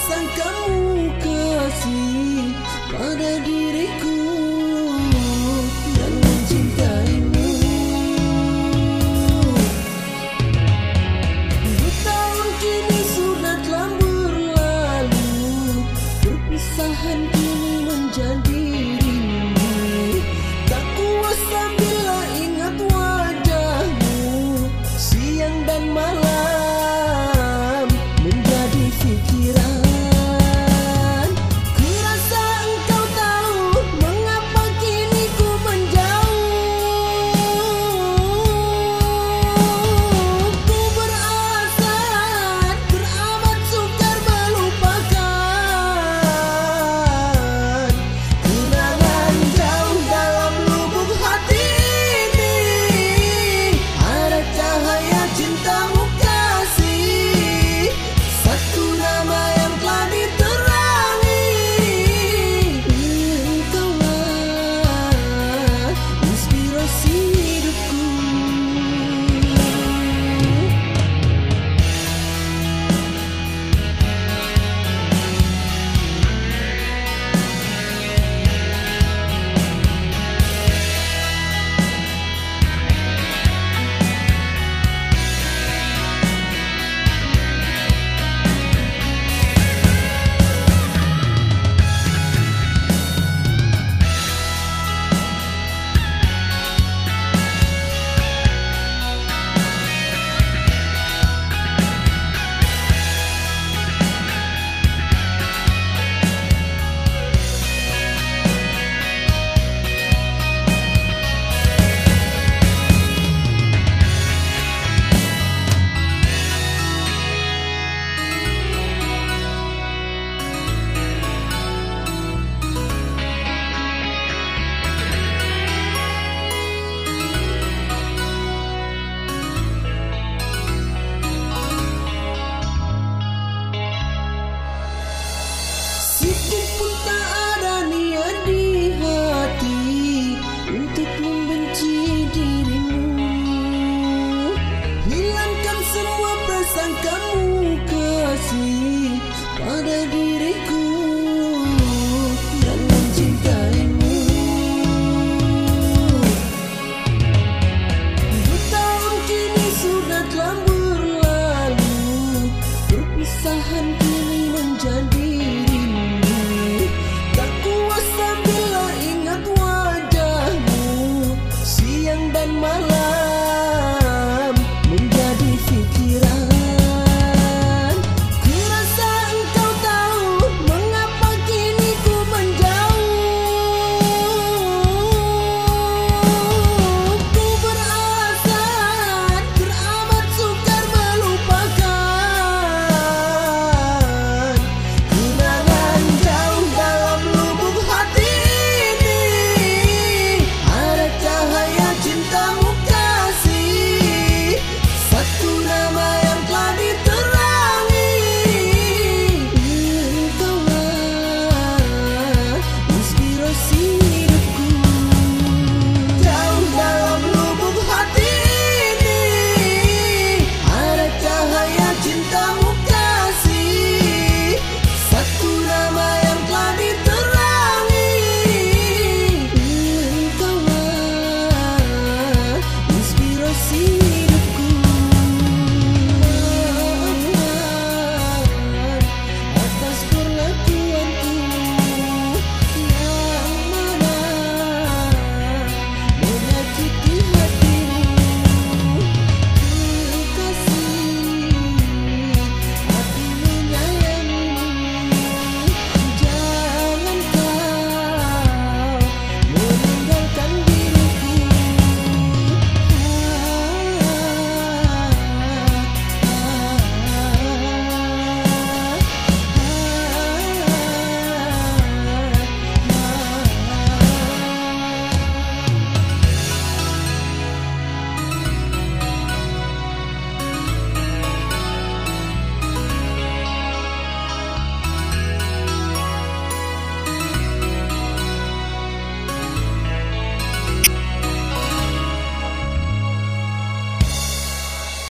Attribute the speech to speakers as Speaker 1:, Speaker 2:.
Speaker 1: Semua prasangkamu kasih Pada diriku Hati.